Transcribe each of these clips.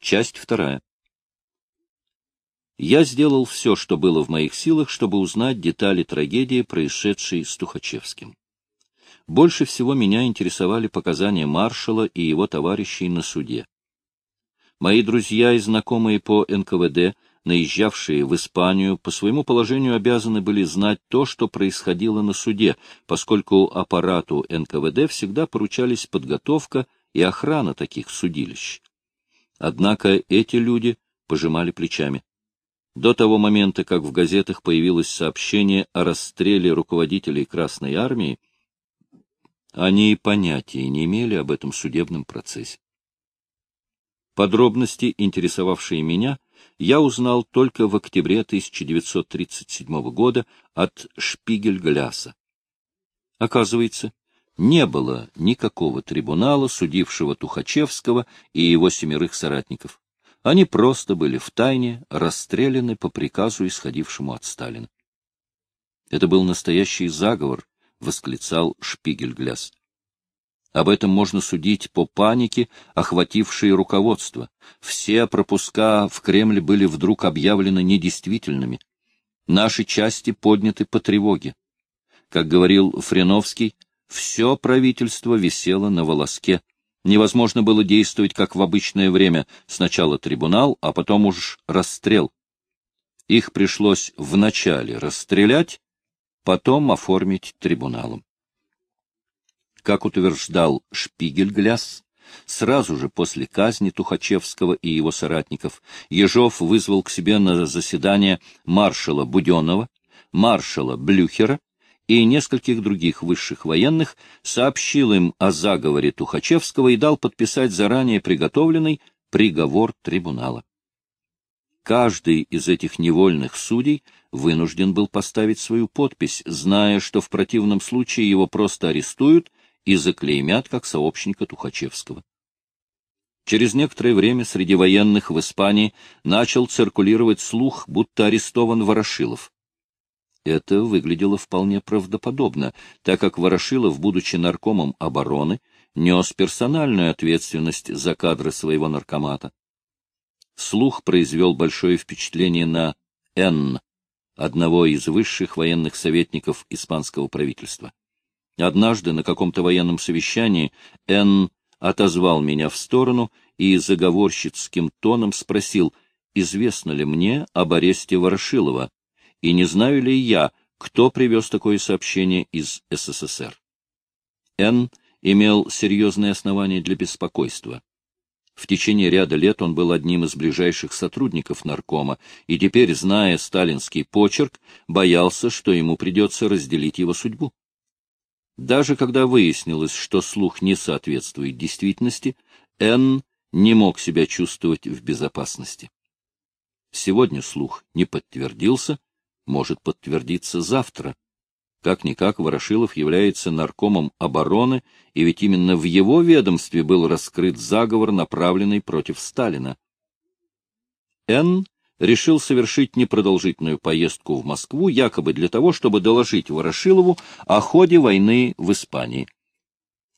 Часть вторая. Я сделал все, что было в моих силах, чтобы узнать детали трагедии, происшедшей с Тухачевским. Больше всего меня интересовали показания маршала и его товарищей на суде. Мои друзья и знакомые по НКВД, наезжавшие в Испанию, по своему положению обязаны были знать то, что происходило на суде, поскольку аппарату НКВД всегда поручались подготовка и охрана таких судилищ. Однако эти люди пожимали плечами. До того момента, как в газетах появилось сообщение о расстреле руководителей Красной Армии, они понятия не имели об этом судебном процессе. Подробности, интересовавшие меня, я узнал только в октябре 1937 года от Шпигель-Гляса. Оказывается, не было никакого трибунала, судившего Тухачевского и его семерых соратников. Они просто были в тайне расстреляны по приказу, исходившему от Сталина. Это был настоящий заговор, восклицал Шпигельгляс. Об этом можно судить по панике, охватившей руководство. Все пропуска в Кремль были вдруг объявлены недействительными. Наши части подняты по тревоге. Как говорил Френовский, все правительство висело на волоске. Невозможно было действовать, как в обычное время, сначала трибунал, а потом уж расстрел. Их пришлось вначале расстрелять, потом оформить трибуналом. Как утверждал Шпигельгляс, сразу же после казни Тухачевского и его соратников Ежов вызвал к себе на заседание маршала Буденова, маршала Блюхера и нескольких других высших военных, сообщил им о заговоре Тухачевского и дал подписать заранее приготовленный приговор трибунала. Каждый из этих невольных судей вынужден был поставить свою подпись, зная, что в противном случае его просто арестуют и заклеймят как сообщника Тухачевского. Через некоторое время среди военных в Испании начал циркулировать слух, будто арестован Ворошилов. Это выглядело вполне правдоподобно, так как Ворошилов, будучи наркомом обороны, нес персональную ответственность за кадры своего наркомата. Слух произвел большое впечатление на Н, одного из высших военных советников испанского правительства. Однажды на каком-то военном совещании Н отозвал меня в сторону и заговорщицким тоном спросил, известно ли мне об аресте Ворошилова и не знаю ли я, кто привез такое сообщение из СССР. Н. имел серьезные основания для беспокойства. В течение ряда лет он был одним из ближайших сотрудников наркома, и теперь, зная сталинский почерк, боялся, что ему придется разделить его судьбу. Даже когда выяснилось, что слух не соответствует действительности, Н. не мог себя чувствовать в безопасности. Сегодня слух не подтвердился, может подтвердиться завтра. Как-никак Ворошилов является наркомом обороны, и ведь именно в его ведомстве был раскрыт заговор, направленный против Сталина. Н. решил совершить непродолжительную поездку в Москву, якобы для того, чтобы доложить Ворошилову о ходе войны в Испании.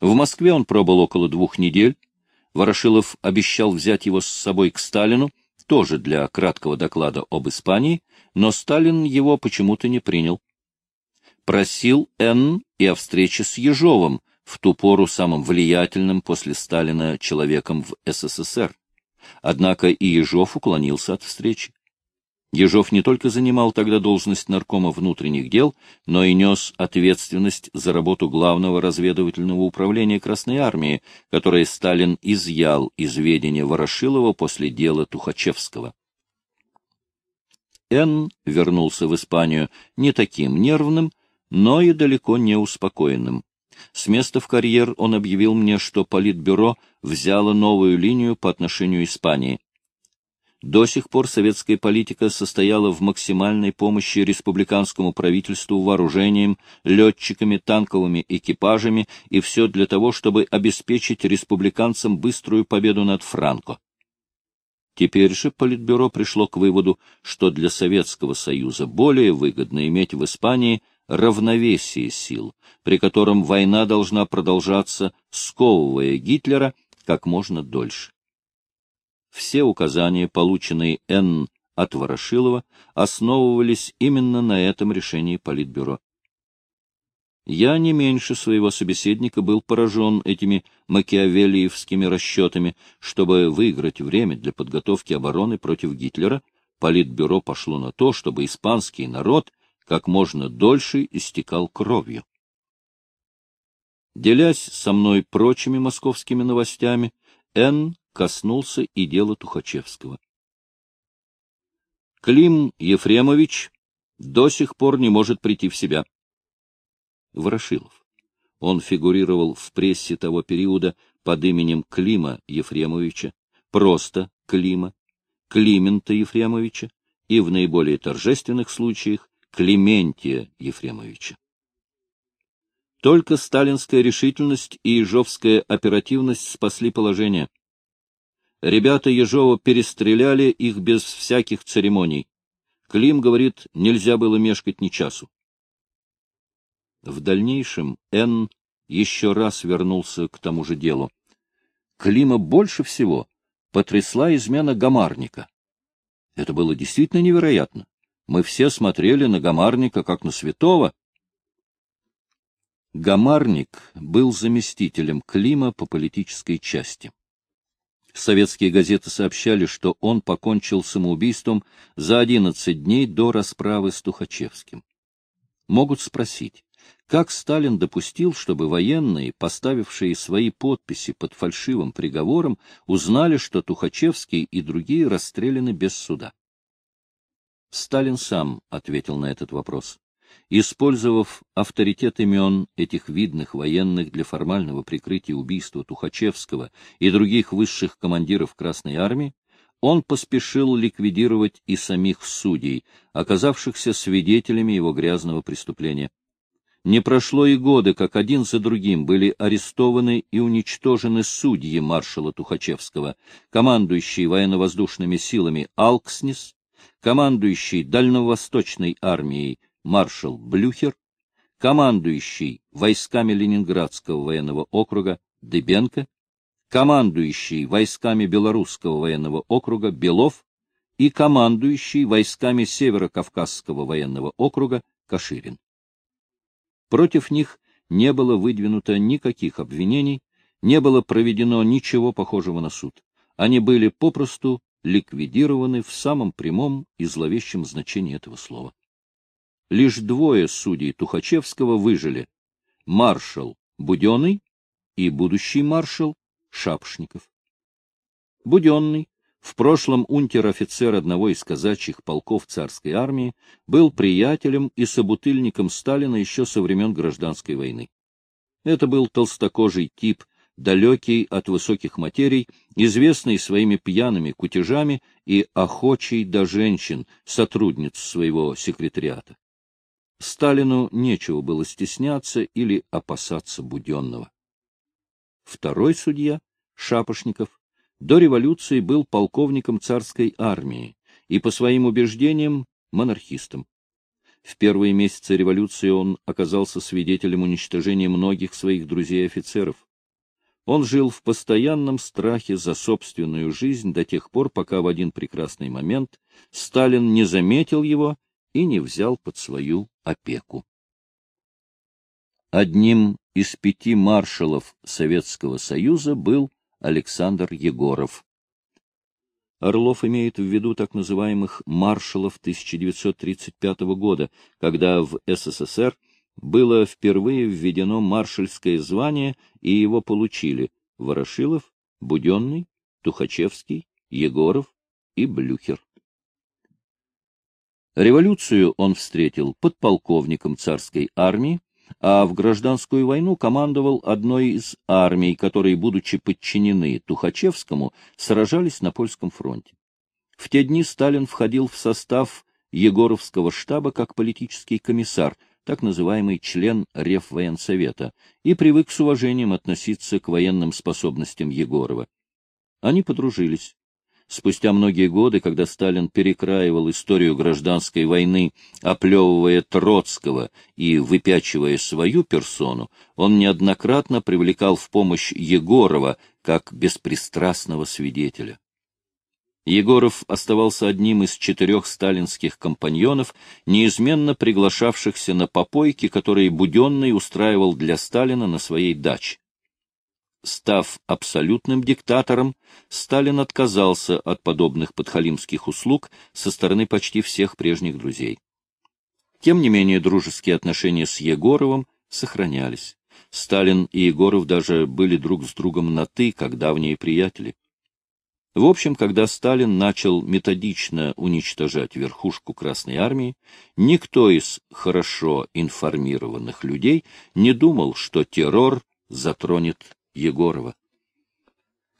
В Москве он пробыл около двух недель. Ворошилов обещал взять его с собой к Сталину, тоже для краткого доклада об Испании, но Сталин его почему-то не принял. Просил Н. и о встрече с Ежовым, в ту пору самым влиятельным после Сталина человеком в СССР. Однако и Ежов уклонился от встречи. Ежов не только занимал тогда должность наркома внутренних дел, но и нес ответственность за работу главного разведывательного управления Красной Армии, которое Сталин изъял из ведения Ворошилова после дела Тухачевского. Н. вернулся в Испанию не таким нервным, но и далеко не успокоенным. С места в карьер он объявил мне, что Политбюро взяло новую линию по отношению Испании. До сих пор советская политика состояла в максимальной помощи республиканскому правительству вооружением, летчиками, танковыми экипажами и все для того, чтобы обеспечить республиканцам быструю победу над Франко. Теперь же Политбюро пришло к выводу, что для Советского Союза более выгодно иметь в Испании равновесие сил, при котором война должна продолжаться, сковывая Гитлера как можно дольше. Все указания, полученные Н. от Ворошилова, основывались именно на этом решении Политбюро. Я не меньше своего собеседника был поражен этими макиавелиевскими расчетами. Чтобы выиграть время для подготовки обороны против Гитлера, Политбюро пошло на то, чтобы испанский народ как можно дольше истекал кровью. Делясь со мной прочими московскими новостями, Н. коснулся и дела Тухачевского. Клим Ефремович до сих пор не может прийти в себя. Ворошилов. Он фигурировал в прессе того периода под именем Клима Ефремовича, просто Клима, Климента Ефремовича и в наиболее торжественных случаях Клементия Ефремовича. Только сталинская решительность и ежовская оперативность спасли положение. Ребята Ежова перестреляли их без всяких церемоний. Клим говорит, нельзя было мешкать ни часу. В дальнейшем Н. еще раз вернулся к тому же делу. Клима больше всего потрясла измена Гамарника. Это было действительно невероятно. Мы все смотрели на Гамарника как на святого. Гамарник был заместителем Клима по политической части. Советские газеты сообщали, что он покончил самоубийством за 11 дней до расправы с Тухачевским. Могут спросить, как Сталин допустил, чтобы военные, поставившие свои подписи под фальшивым приговором, узнали, что Тухачевский и другие расстреляны без суда? Сталин сам ответил на этот вопрос. Использовав авторитет имен этих видных военных для формального прикрытия убийства Тухачевского и других высших командиров Красной Армии, он поспешил ликвидировать и самих судей, оказавшихся свидетелями его грязного преступления. Не прошло и года, как один за другим были арестованы и уничтожены судьи маршала Тухачевского, командующий военно-воздушными силами Алкснис, командующий Дальневосточной армией маршал Блюхер, командующий войсками Ленинградского военного округа Дыбенко, командующий войсками Белорусского военного округа Белов и командующий войсками Северо-Кавказского военного округа Каширин. Против них не было выдвинуто никаких обвинений, не было проведено ничего похожего на суд. Они были попросту ликвидированы в самом прямом и зловещем значении этого слова. Лишь двое судей Тухачевского выжили — маршал Буденный и будущий маршал Шапшников. Буденный в прошлом унтер-офицер одного из казачьих полков царской армии, был приятелем и собутыльником Сталина еще со времен гражданской войны. Это был толстокожий тип, далекий от высоких материй, известный своими пьяными кутежами и охочий до женщин, сотрудниц своего секретариата. Сталину нечего было стесняться или опасаться Буденного. Второй судья, Шапошников, до революции был полковником царской армии и по своим убеждениям монархистом. В первые месяцы революции он оказался свидетелем уничтожения многих своих друзей-офицеров. Он жил в постоянном страхе за собственную жизнь до тех пор, пока в один прекрасный момент Сталин не заметил его и не взял под свою опеку. Одним из пяти маршалов Советского Союза был Александр Егоров. Орлов имеет в виду так называемых маршалов 1935 года, когда в СССР было впервые введено маршальское звание, и его получили Ворошилов, Буденный, Тухачевский, Егоров и Блюхер. Революцию он встретил подполковником царской армии, а в гражданскую войну командовал одной из армий, которые, будучи подчинены Тухачевскому, сражались на польском фронте. В те дни Сталин входил в состав Егоровского штаба как политический комиссар, так называемый член Реввоенсовета, и привык с уважением относиться к военным способностям Егорова. Они подружились. Спустя многие годы, когда Сталин перекраивал историю гражданской войны, оплевывая Троцкого и выпячивая свою персону, он неоднократно привлекал в помощь Егорова как беспристрастного свидетеля. Егоров оставался одним из четырех сталинских компаньонов, неизменно приглашавшихся на попойки, которые Буденный устраивал для Сталина на своей даче. Став абсолютным диктатором, Сталин отказался от подобных подхалимских услуг со стороны почти всех прежних друзей. Тем не менее, дружеские отношения с Егоровым сохранялись. Сталин и Егоров даже были друг с другом на «ты», как давние приятели. В общем, когда Сталин начал методично уничтожать верхушку Красной Армии, никто из хорошо информированных людей не думал, что террор затронет Егорова.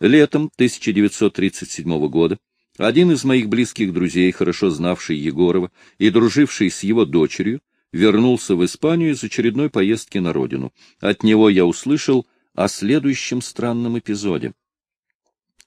Летом 1937 года один из моих близких друзей, хорошо знавший Егорова и друживший с его дочерью, вернулся в Испанию из очередной поездки на родину. От него я услышал о следующем странном эпизоде.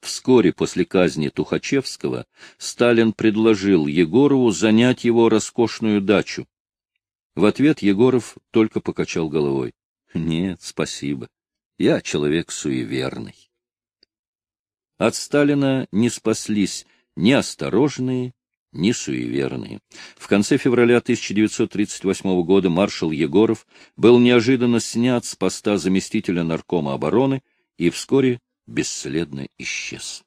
Вскоре после казни Тухачевского Сталин предложил Егорову занять его роскошную дачу. В ответ Егоров только покачал головой. «Нет, спасибо. Я человек суеверный». От Сталина не спаслись ни осторожные, ни суеверные. В конце февраля 1938 года маршал Егоров был неожиданно снят с поста заместителя наркома обороны и вскоре бесследно исчез.